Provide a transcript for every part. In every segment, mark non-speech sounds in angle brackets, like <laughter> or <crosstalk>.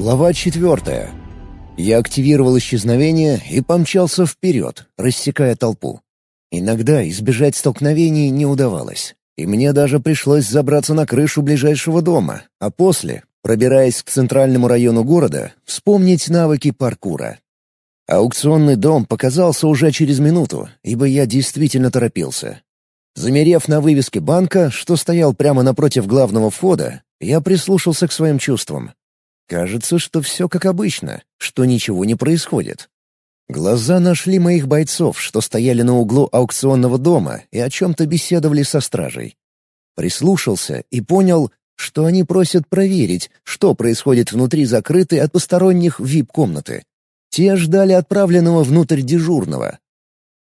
Глава четвертая. Я активировал исчезновение и помчался вперед, рассекая толпу. Иногда избежать столкновений не удавалось, и мне даже пришлось забраться на крышу ближайшего дома, а после, пробираясь к центральному району города, вспомнить навыки паркура. Аукционный дом показался уже через минуту, ибо я действительно торопился. Замерев на вывеске банка, что стоял прямо напротив главного входа, я прислушался к своим чувствам. Кажется, что все как обычно, что ничего не происходит. Глаза нашли моих бойцов, что стояли на углу аукционного дома и о чем-то беседовали со стражей. Прислушался и понял, что они просят проверить, что происходит внутри закрытой от посторонних вип-комнаты. Те ждали отправленного внутрь дежурного.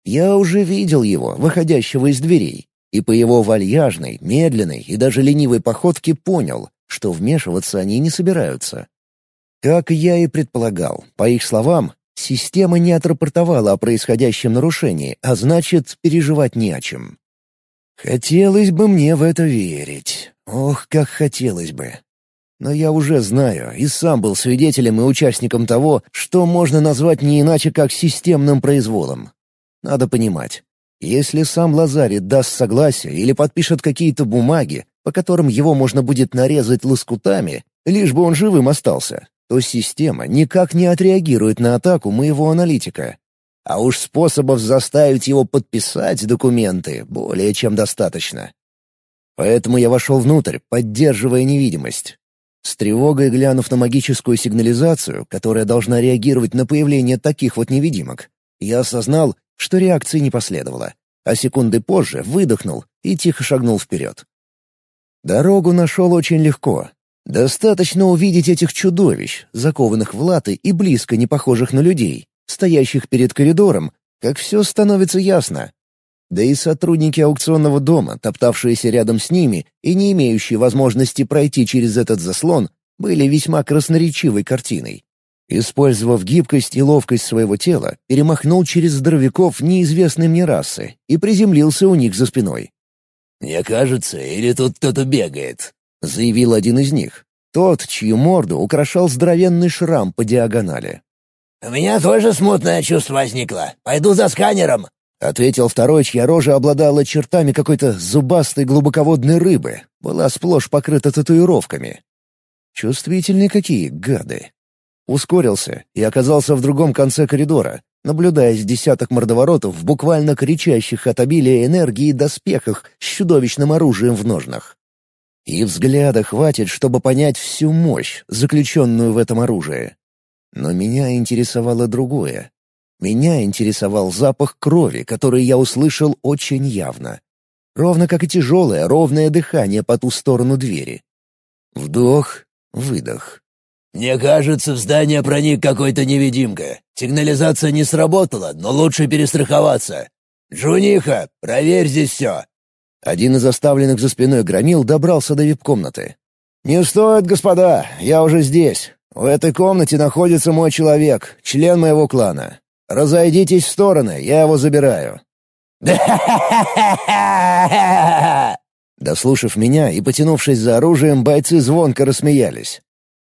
Я уже видел его, выходящего из дверей, и по его вальяжной, медленной и даже ленивой походке понял, что вмешиваться они не собираются. Как я и предполагал, по их словам, система не отрапортовала о происходящем нарушении, а значит, переживать не о чем. Хотелось бы мне в это верить. Ох, как хотелось бы. Но я уже знаю и сам был свидетелем и участником того, что можно назвать не иначе как системным произволом. Надо понимать, если сам Лазарит даст согласие или подпишет какие-то бумаги, по которым его можно будет нарезать лоскутами, лишь бы он живым остался, то система никак не отреагирует на атаку моего аналитика. А уж способов заставить его подписать документы более чем достаточно. Поэтому я вошел внутрь, поддерживая невидимость. С тревогой глянув на магическую сигнализацию, которая должна реагировать на появление таких вот невидимок, я осознал, что реакции не последовало, а секунды позже выдохнул и тихо шагнул вперед. Дорогу нашел очень легко, Достаточно увидеть этих чудовищ, закованных в латы и близко не похожих на людей, стоящих перед коридором, как все становится ясно. Да и сотрудники аукционного дома, топтавшиеся рядом с ними и не имеющие возможности пройти через этот заслон, были весьма красноречивой картиной. Использовав гибкость и ловкость своего тела, перемахнул через здоровяков неизвестной мне расы и приземлился у них за спиной. «Мне кажется, или тут кто-то бегает?» — заявил один из них. Тот, чью морду украшал здоровенный шрам по диагонали. «У меня тоже смутное чувство возникло. Пойду за сканером», — ответил второй, чья рожа обладала чертами какой-то зубастой глубоководной рыбы, была сплошь покрыта татуировками. Чувствительные какие, гады. Ускорился и оказался в другом конце коридора, наблюдая с десяток мордоворотов, буквально кричащих от обилия энергии доспехах с чудовищным оружием в ножнах. И взгляда хватит, чтобы понять всю мощь, заключенную в этом оружии. Но меня интересовало другое. Меня интересовал запах крови, который я услышал очень явно. Ровно как и тяжелое, ровное дыхание по ту сторону двери. Вдох, выдох. «Мне кажется, в здание проник какой-то невидимка. Сигнализация не сработала, но лучше перестраховаться. Джуниха, проверь здесь все. Один из оставленных за спиной громил добрался до вип-комнаты. «Не стоит, господа, я уже здесь. В этой комнате находится мой человек, член моего клана. Разойдитесь в стороны, я его забираю». <laughs> Дослушав меня и потянувшись за оружием, бойцы звонко рассмеялись.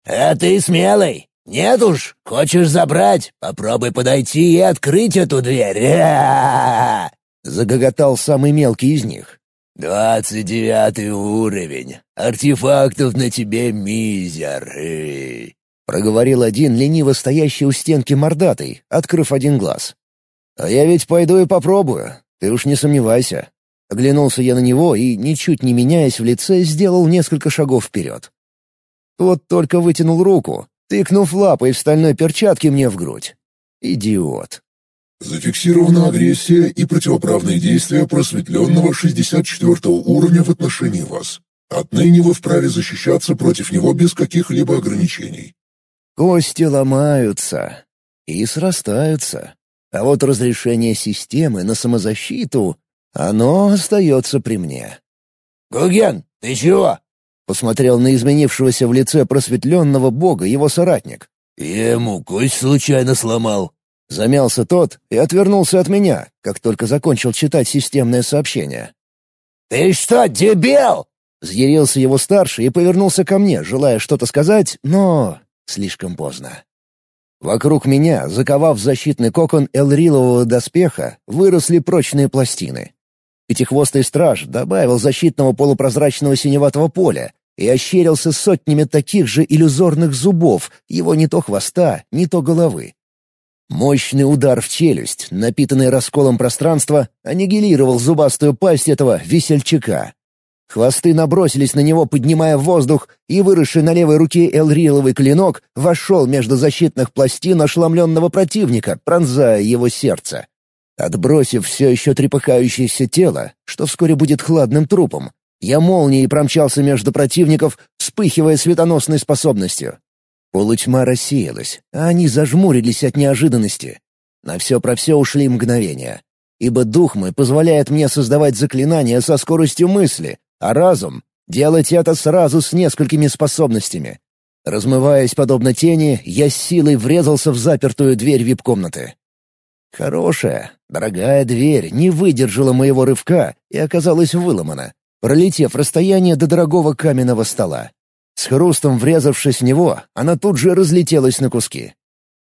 «А ты смелый? Нет уж, хочешь забрать? Попробуй подойти и открыть эту дверь!» <laughs> Загоготал самый мелкий из них. «Двадцать девятый уровень. Артефактов на тебе мизер. Проговорил один лениво стоящий у стенки мордатый, открыв один глаз. «А я ведь пойду и попробую. Ты уж не сомневайся». Оглянулся я на него и, ничуть не меняясь в лице, сделал несколько шагов вперед. Тот только вытянул руку, тыкнув лапой в стальной перчатке мне в грудь. Идиот. Зафиксирована агрессия и противоправные действия просветленного 64 уровня в отношении вас. Отныне вы вправе защищаться против него без каких-либо ограничений. Кости ломаются и срастаются, а вот разрешение системы на самозащиту, оно остается при мне. «Гуген, ты чего?» — посмотрел на изменившегося в лице просветленного бога его соратник. «Я ему кость случайно сломал», Замялся тот и отвернулся от меня, как только закончил читать системное сообщение. «Ты что, дебил?» Взъярился его старший и повернулся ко мне, желая что-то сказать, но... слишком поздно. Вокруг меня, заковав защитный кокон элрилового доспеха, выросли прочные пластины. Пятихвостый страж добавил защитного полупрозрачного синеватого поля и ощерился сотнями таких же иллюзорных зубов, его не то хвоста, не то головы. Мощный удар в челюсть, напитанный расколом пространства, аннигилировал зубастую пасть этого весельчака. Хвосты набросились на него, поднимая воздух, и выросший на левой руке элриловый клинок вошел между защитных пластин ошеломленного противника, пронзая его сердце. Отбросив все еще трепыхающееся тело, что вскоре будет хладным трупом, я молнией промчался между противников, вспыхивая светоносной способностью. Полутьма рассеялась, а они зажмурились от неожиданности. На все про все ушли мгновения. Ибо дух мой позволяет мне создавать заклинания со скоростью мысли, а разум — делать это сразу с несколькими способностями. Размываясь подобно тени, я с силой врезался в запертую дверь вип-комнаты. Хорошая, дорогая дверь не выдержала моего рывка и оказалась выломана, пролетев расстояние до дорогого каменного стола. С хрустом врезавшись в него, она тут же разлетелась на куски.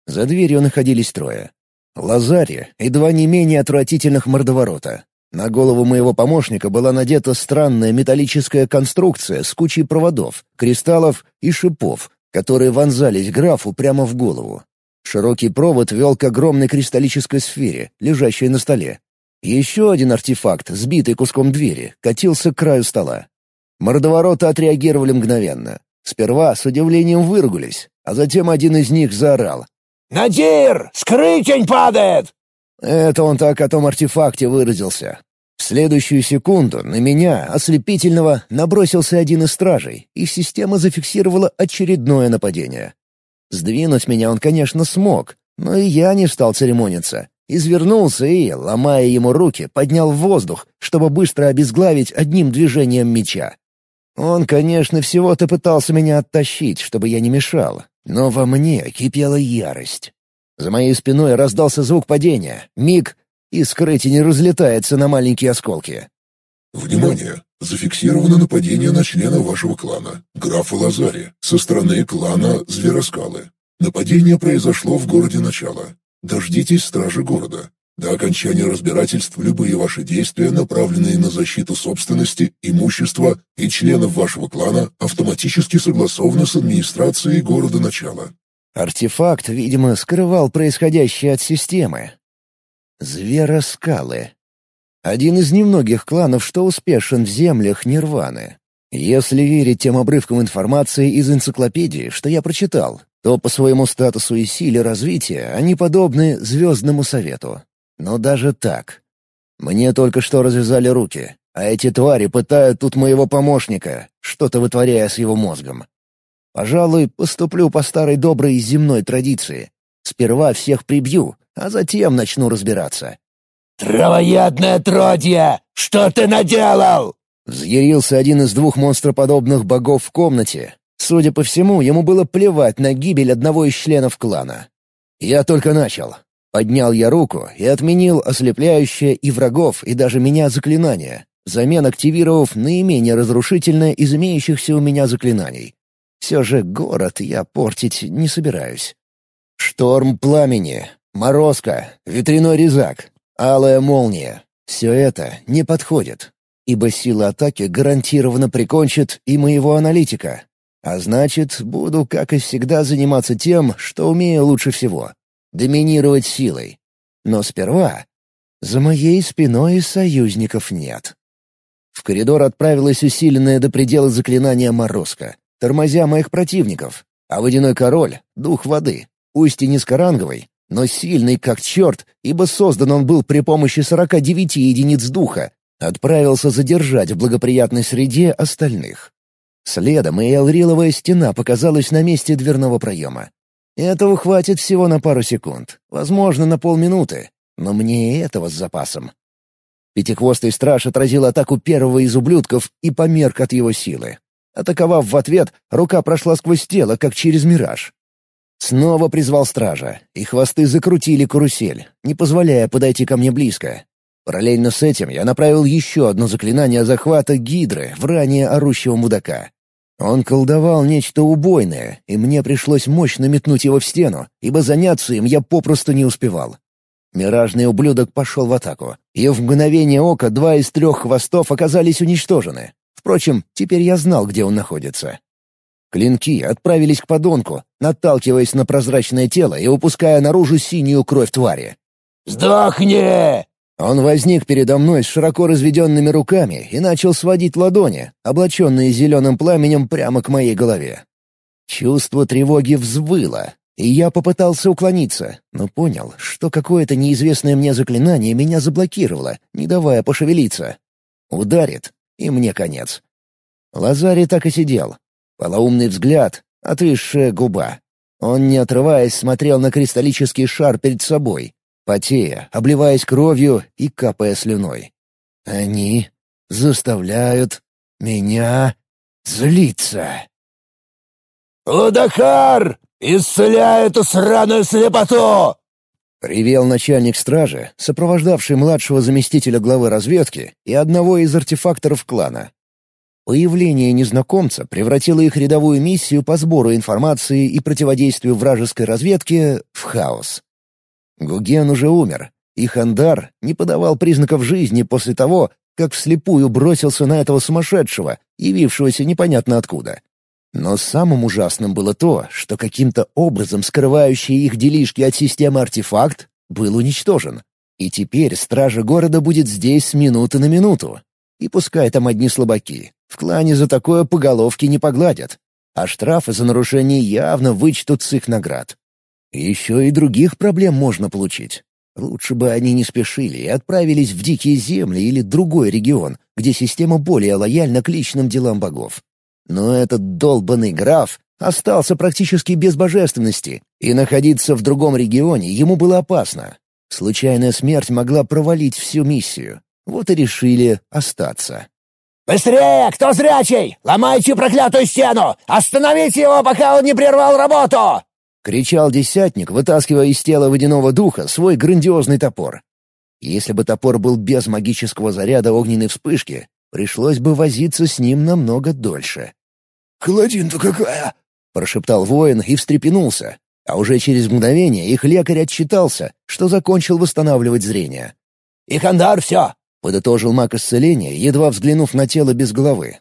За дверью находились трое. Лазари и два не менее отвратительных мордоворота. На голову моего помощника была надета странная металлическая конструкция с кучей проводов, кристаллов и шипов, которые вонзались графу прямо в голову. Широкий провод вел к огромной кристаллической сфере, лежащей на столе. Еще один артефакт, сбитый куском двери, катился к краю стола. Мордовороты отреагировали мгновенно. Сперва с удивлением выругались, а затем один из них заорал. «Надир! Скрытень падает!» Это он так о том артефакте выразился. В следующую секунду на меня, ослепительного, набросился один из стражей, и система зафиксировала очередное нападение. Сдвинуть меня он, конечно, смог, но и я не стал церемониться. Извернулся и, ломая ему руки, поднял в воздух, чтобы быстро обезглавить одним движением меча. Он, конечно, всего-то пытался меня оттащить, чтобы я не мешал, но во мне кипела ярость. За моей спиной раздался звук падения, миг, и скрытие не разлетается на маленькие осколки. «Внимание! Зафиксировано нападение на члена вашего клана, графа Лазари, со стороны клана Звероскалы. Нападение произошло в городе Начало. Дождитесь стражи города. До окончания разбирательств любые ваши действия, направленные на защиту собственности, имущества и членов вашего клана, автоматически согласованы с администрацией города начала. Артефакт, видимо, скрывал происходящее от системы. Звероскалы. Один из немногих кланов, что успешен в землях Нирваны. Если верить тем обрывкам информации из энциклопедии, что я прочитал, то по своему статусу и силе развития они подобны Звездному Совету. Но даже так. Мне только что развязали руки, а эти твари пытают тут моего помощника, что-то вытворяя с его мозгом. Пожалуй, поступлю по старой доброй земной традиции. Сперва всех прибью, а затем начну разбираться. «Травоядное отродье! Что ты наделал?» Взъярился один из двух монстроподобных богов в комнате. Судя по всему, ему было плевать на гибель одного из членов клана. Я только начал. Поднял я руку и отменил ослепляющее и врагов, и даже меня заклинание, взамен активировав наименее разрушительное из имеющихся у меня заклинаний. Все же город я портить не собираюсь. Шторм пламени, морозка, ветряной резак, алая молния — все это не подходит, ибо сила атаки гарантированно прикончит и моего аналитика. А значит, буду, как и всегда, заниматься тем, что умею лучше всего доминировать силой. Но сперва за моей спиной союзников нет. В коридор отправилась усиленная до предела заклинание «Морозка», тормозя моих противников, а водяной король — дух воды, пусть и низкоранговый, но сильный как черт, ибо создан он был при помощи 49 единиц духа, отправился задержать в благоприятной среде остальных. Следом и Элриловая стена показалась на месте дверного проема. Этого хватит всего на пару секунд, возможно, на полминуты, но мне и этого с запасом. Пятихвостый страж отразил атаку первого из ублюдков и померк от его силы. Атаковав в ответ, рука прошла сквозь тело, как через мираж. Снова призвал стража, и хвосты закрутили карусель, не позволяя подойти ко мне близко. Параллельно с этим я направил еще одно заклинание захвата гидры в ранее орущего мудака. Он колдовал нечто убойное, и мне пришлось мощно метнуть его в стену, ибо заняться им я попросту не успевал. Миражный ублюдок пошел в атаку, и в мгновение ока два из трех хвостов оказались уничтожены. Впрочем, теперь я знал, где он находится. Клинки отправились к подонку, наталкиваясь на прозрачное тело и упуская наружу синюю кровь твари. «Сдохни!» Он возник передо мной с широко разведенными руками и начал сводить ладони, облаченные зеленым пламенем прямо к моей голове. Чувство тревоги взвыло, и я попытался уклониться, но понял, что какое-то неизвестное мне заклинание меня заблокировало, не давая пошевелиться. Ударит, и мне конец. Лазарь так и сидел. Полоумный взгляд, отвисшая губа. Он, не отрываясь, смотрел на кристаллический шар перед собой, потея, обливаясь кровью и капая слюной. Они заставляют меня злиться. «Удахар! Исцеляй эту сраную слепоту!» Ревел начальник стражи, сопровождавший младшего заместителя главы разведки и одного из артефакторов клана. Появление незнакомца превратило их рядовую миссию по сбору информации и противодействию вражеской разведке в хаос. Гуген уже умер, и Хандар не подавал признаков жизни после того, как вслепую бросился на этого сумасшедшего, явившегося непонятно откуда. Но самым ужасным было то, что каким-то образом скрывающий их делишки от системы артефакт был уничтожен. И теперь стража города будет здесь с минуты на минуту. И пускай там одни слабаки, в клане за такое по головке не погладят, а штрафы за нарушение явно вычтут с их наград. Еще и других проблем можно получить. Лучше бы они не спешили и отправились в дикие земли или другой регион, где система более лояльна к личным делам богов. Но этот долбанный граф остался практически без божественности, и находиться в другом регионе ему было опасно. Случайная смерть могла провалить всю миссию. Вот и решили остаться. «Быстрее! Кто зрячий? Ломайте проклятую стену! Остановите его, пока он не прервал работу!» — кричал десятник, вытаскивая из тела водяного духа свой грандиозный топор. Если бы топор был без магического заряда огненной вспышки, пришлось бы возиться с ним намного дольше. «Холодин-то какая!» — прошептал воин и встрепенулся, а уже через мгновение их лекарь отчитался, что закончил восстанавливать зрение. «Ихандар, все!» — подытожил маг исцеления, едва взглянув на тело без головы.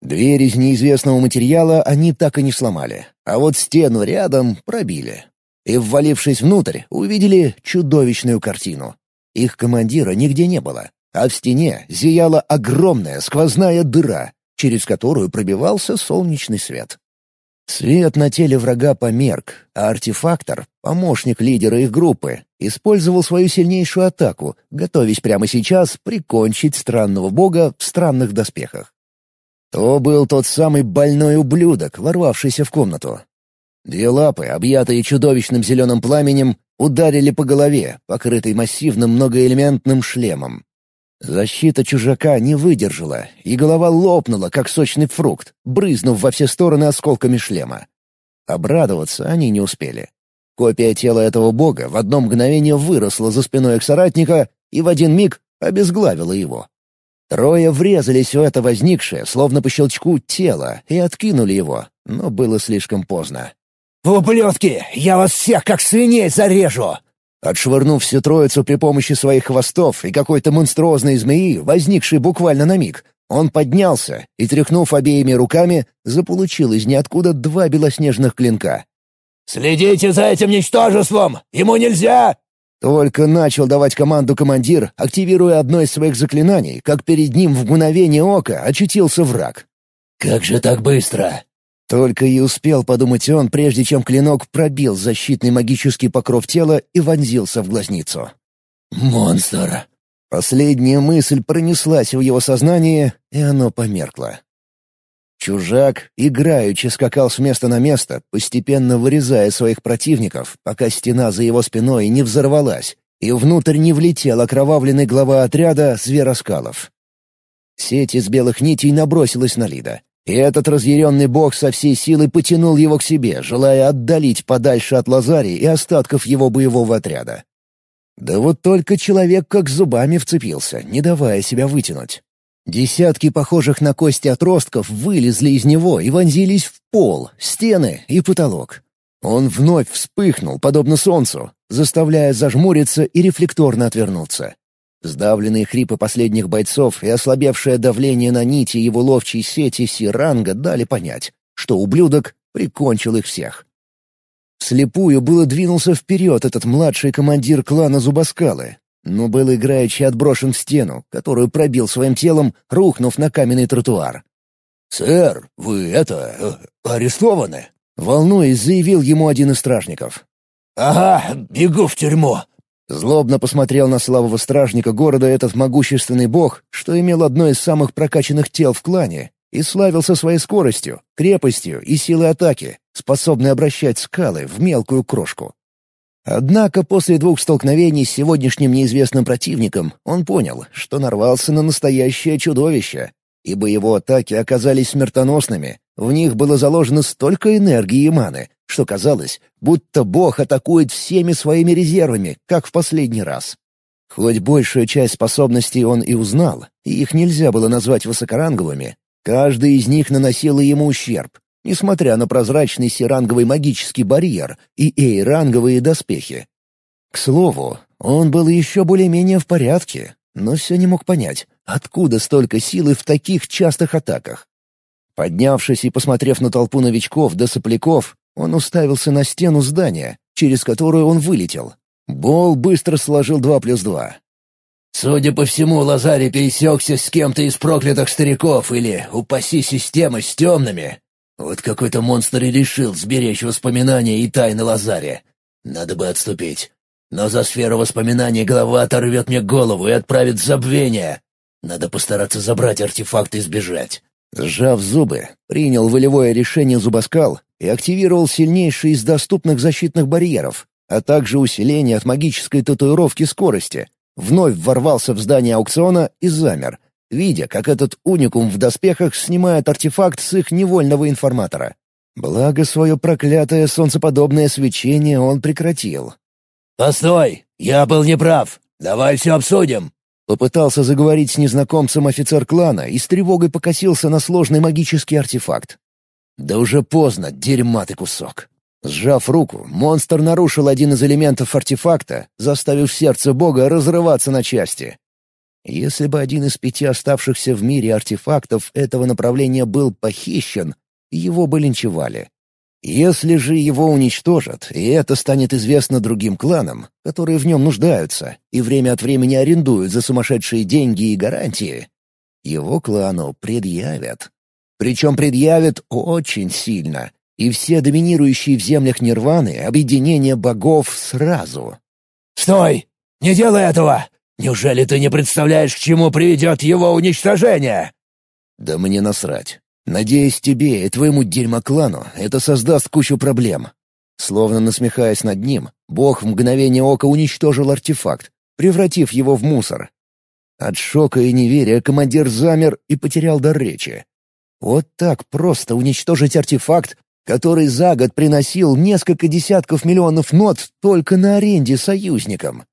Дверь из неизвестного материала они так и не сломали, а вот стену рядом пробили. И, ввалившись внутрь, увидели чудовищную картину. Их командира нигде не было, а в стене зияла огромная сквозная дыра, через которую пробивался солнечный свет. Свет на теле врага померк, а артефактор, помощник лидера их группы, использовал свою сильнейшую атаку, готовясь прямо сейчас прикончить странного бога в странных доспехах. То был тот самый больной ублюдок, ворвавшийся в комнату. Две лапы, объятые чудовищным зеленым пламенем, ударили по голове, покрытой массивным многоэлементным шлемом. Защита чужака не выдержала, и голова лопнула, как сочный фрукт, брызнув во все стороны осколками шлема. Обрадоваться они не успели. Копия тела этого бога в одно мгновение выросла за спиной эксоратника и в один миг обезглавила его. Трое врезались в это возникшее, словно по щелчку, тело и откинули его, но было слишком поздно. «Ублюдки! Я вас всех как свиней зарежу!» Отшвырнув всю троицу при помощи своих хвостов и какой-то монструозной змеи, возникшей буквально на миг, он поднялся и, тряхнув обеими руками, заполучил из ниоткуда два белоснежных клинка. «Следите за этим ничтожеством! Ему нельзя!» Только начал давать команду командир, активируя одно из своих заклинаний, как перед ним в мгновение ока очутился враг. «Как же так быстро?» Только и успел подумать он, прежде чем клинок пробил защитный магический покров тела и вонзился в глазницу. «Монстр!» Последняя мысль пронеслась в его сознание, и оно померкло. Чужак играючи скакал с места на место, постепенно вырезая своих противников, пока стена за его спиной не взорвалась, и внутрь не влетел окровавленный глава отряда звероскалов. Сеть из белых нитей набросилась на Лида, и этот разъяренный бог со всей силы потянул его к себе, желая отдалить подальше от Лазари и остатков его боевого отряда. Да вот только человек как зубами вцепился, не давая себя вытянуть. Десятки похожих на кости отростков вылезли из него и вонзились в пол, стены и потолок. Он вновь вспыхнул, подобно солнцу, заставляя зажмуриться и рефлекторно отвернуться. Сдавленные хрипы последних бойцов и ослабевшее давление на нити его ловчей сети Сиранга дали понять, что ублюдок прикончил их всех. Слепую было двинулся вперед этот младший командир клана Зубаскалы, но был играючи отброшен в стену, которую пробил своим телом, рухнув на каменный тротуар. «Сэр, вы это... Э, арестованы?» Волнуясь, заявил ему один из стражников. «Ага, бегу в тюрьму!» Злобно посмотрел на славого стражника города этот могущественный бог, что имел одно из самых прокачанных тел в клане, и славился своей скоростью, крепостью и силой атаки, способной обращать скалы в мелкую крошку. Однако после двух столкновений с сегодняшним неизвестным противником он понял, что нарвался на настоящее чудовище, ибо его атаки оказались смертоносными, в них было заложено столько энергии и маны, что казалось, будто бог атакует всеми своими резервами, как в последний раз. Хоть большую часть способностей он и узнал, и их нельзя было назвать высокоранговыми, каждый из них наносил ему ущерб, несмотря на прозрачный сиранговый магический барьер и эйранговые доспехи. К слову, он был еще более-менее в порядке, но все не мог понять, откуда столько силы в таких частых атаках. Поднявшись и посмотрев на толпу новичков да сопляков, он уставился на стену здания, через которую он вылетел. Бол быстро сложил два плюс два. «Судя по всему, Лазарь пересекся с кем-то из проклятых стариков или, упаси системы, с темными. Вот какой-то монстр и решил сберечь воспоминания и тайны Лазаря. Надо бы отступить. Но за сферу воспоминаний голова оторвет мне голову и отправит в забвение. Надо постараться забрать артефакт и сбежать. Сжав зубы, принял волевое решение зубоскал и активировал сильнейший из доступных защитных барьеров, а также усиление от магической татуировки скорости. Вновь ворвался в здание аукциона и замер, видя, как этот уникум в доспехах снимает артефакт с их невольного информатора. Благо, свое проклятое солнцеподобное свечение он прекратил. «Постой! Я был неправ! Давай все обсудим!» Попытался заговорить с незнакомцем офицер клана и с тревогой покосился на сложный магический артефакт. Да уже поздно, дерьма ты кусок. Сжав руку, монстр нарушил один из элементов артефакта, заставив сердце бога разрываться на части. Если бы один из пяти оставшихся в мире артефактов этого направления был похищен, его бы линчевали. Если же его уничтожат, и это станет известно другим кланам, которые в нем нуждаются и время от времени арендуют за сумасшедшие деньги и гарантии, его клану предъявят. Причем предъявят очень сильно, и все доминирующие в землях Нирваны объединения богов сразу. «Стой! Не делай этого! Неужели ты не представляешь, к чему приведет его уничтожение?» «Да мне насрать. Надеюсь, тебе и твоему дерьмоклану это создаст кучу проблем». Словно насмехаясь над ним, бог в мгновение ока уничтожил артефакт, превратив его в мусор. От шока и неверия командир замер и потерял дар речи. Вот так просто уничтожить артефакт, который за год приносил несколько десятков миллионов нот только на аренде союзникам.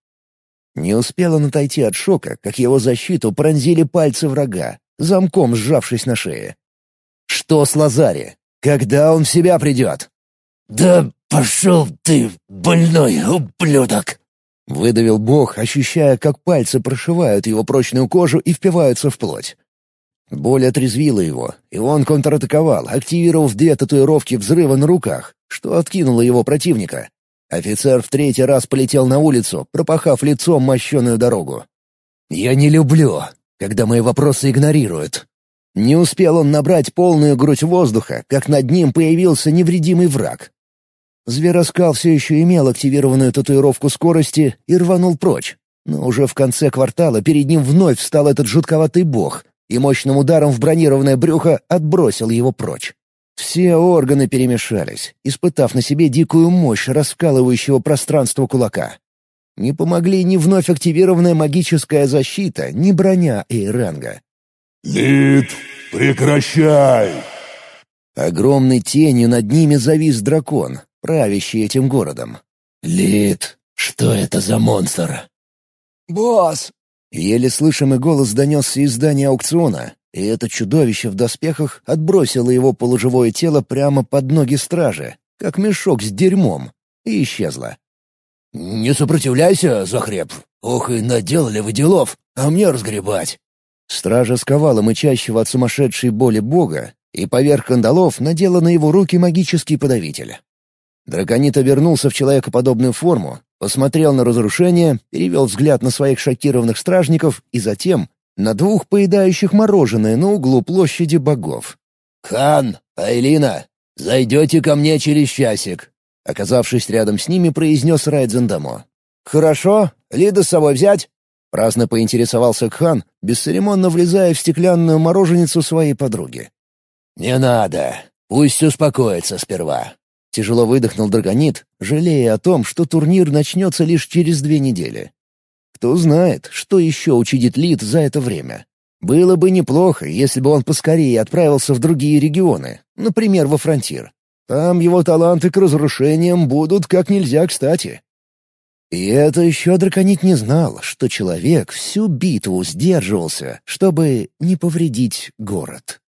Не успел он отойти от шока, как его защиту пронзили пальцы врага, замком сжавшись на шее. Что с Лазари? Когда он в себя придет? «Да пошел ты, больной ублюдок!» Выдавил бог, ощущая, как пальцы прошивают его прочную кожу и впиваются в плоть. Боль отрезвила его, и он контратаковал, активировав две татуировки взрыва на руках, что откинуло его противника. Офицер в третий раз полетел на улицу, пропахав лицом мощеную дорогу. «Я не люблю, когда мои вопросы игнорируют», не успел он набрать полную грудь воздуха, как над ним появился невредимый враг. Звероскал все еще имел активированную татуировку скорости и рванул прочь. Но уже в конце квартала перед ним вновь встал этот жутковатый бог и мощным ударом в бронированное брюхо отбросил его прочь. Все органы перемешались, испытав на себе дикую мощь раскалывающего пространство кулака. Не помогли ни вновь активированная магическая защита, ни броня Эйранга. «Лид, прекращай!» Огромной тенью над ними завис дракон, правящий этим городом. «Лид, что это за монстр?» «Босс!» Еле слышимый голос донесся из здания аукциона, и это чудовище в доспехах отбросило его полуживое тело прямо под ноги стражи, как мешок с дерьмом, и исчезло. «Не сопротивляйся, Захреб. Ох и наделали вы делов, а мне разгребать». Стража сковала мычащего от сумасшедшей боли бога, и поверх кандалов надела на его руки магический подавитель. Драконит обернулся в человекоподобную форму, посмотрел на разрушение, перевел взгляд на своих шокированных стражников и затем на двух поедающих мороженое на углу площади богов. «Хан, Айлина, зайдете ко мне через часик», оказавшись рядом с ними, произнес Райдзендамо. «Хорошо, Лида с собой взять?» Праздно поинтересовался Кхан, бесцеремонно влезая в стеклянную мороженицу своей подруги. «Не надо. Пусть успокоится сперва». Тяжело выдохнул Драгонит, жалея о том, что турнир начнется лишь через две недели. Кто знает, что еще учудит Лид за это время. Было бы неплохо, если бы он поскорее отправился в другие регионы, например, во Фронтир. Там его таланты к разрушениям будут как нельзя кстати. И это еще Драконит не знал, что человек всю битву сдерживался, чтобы не повредить город.